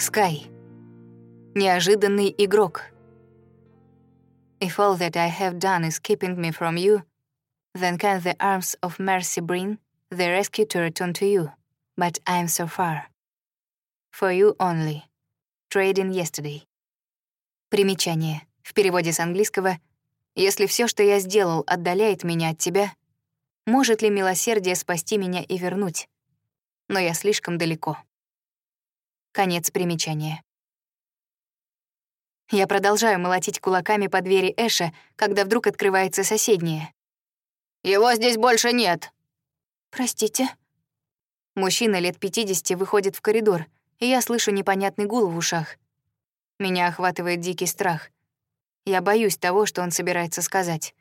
Скай. Неожиданный игрок. If all that I have done is keeping me from you, then can the arms of mercy bring the rescue to return to you. But I am so far. For you only. Trading yesterday. Примечание. В переводе с английского «Если все, что я сделал, отдаляет меня от тебя, может ли милосердие спасти меня и вернуть? Но я слишком далеко». Конец примечания. Я продолжаю молотить кулаками по двери Эша, когда вдруг открывается соседняя. «Его здесь больше нет!» «Простите». Мужчина лет 50 выходит в коридор, и я слышу непонятный гул в ушах. Меня охватывает дикий страх. Я боюсь того, что он собирается сказать.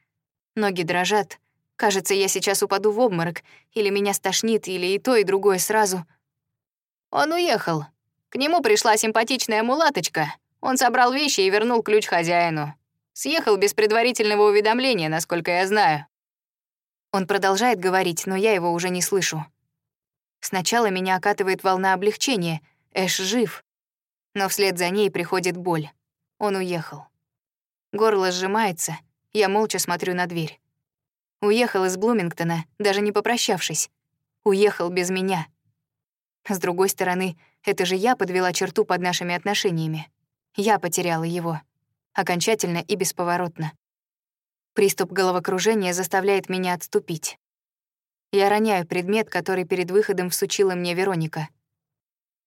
Ноги дрожат. Кажется, я сейчас упаду в обморок, или меня стошнит, или и то, и другое сразу. Он уехал. К нему пришла симпатичная мулаточка. Он собрал вещи и вернул ключ хозяину. Съехал без предварительного уведомления, насколько я знаю. Он продолжает говорить, но я его уже не слышу. Сначала меня окатывает волна облегчения. Эш жив. Но вслед за ней приходит боль. Он уехал. Горло сжимается, я молча смотрю на дверь. Уехал из Блумингтона, даже не попрощавшись. Уехал без меня. С другой стороны, это же я подвела черту под нашими отношениями. Я потеряла его. Окончательно и бесповоротно. Приступ головокружения заставляет меня отступить. Я роняю предмет, который перед выходом всучила мне Вероника.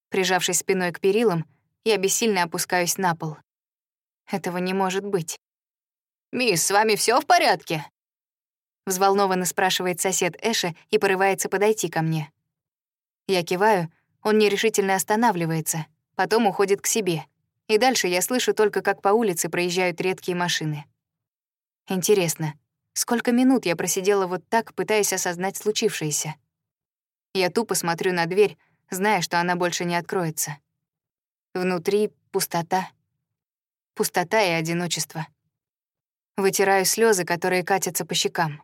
Прижавшись спиной к перилам, я бессильно опускаюсь на пол. Этого не может быть. «Мисс, с вами все в порядке?» Взволнованно спрашивает сосед Эша и порывается подойти ко мне. Я киваю, он нерешительно останавливается, потом уходит к себе. И дальше я слышу только, как по улице проезжают редкие машины. Интересно, сколько минут я просидела вот так, пытаясь осознать случившееся? Я тупо смотрю на дверь, зная, что она больше не откроется. Внутри пустота. Пустота и одиночество. Вытираю слезы, которые катятся по щекам.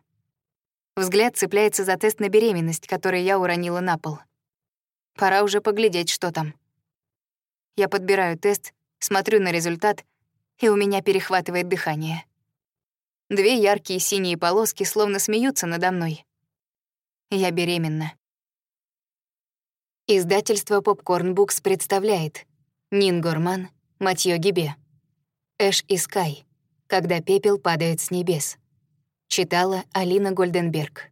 Взгляд цепляется за тест на беременность, который я уронила на пол. Пора уже поглядеть, что там. Я подбираю тест, смотрю на результат, и у меня перехватывает дыхание. Две яркие синие полоски словно смеются надо мной. Я беременна. Издательство Popcorn Books представляет Нин Горман, Матьё Гибе. Эш и Скай. Когда пепел падает с небес. Читала Алина Гольденберг.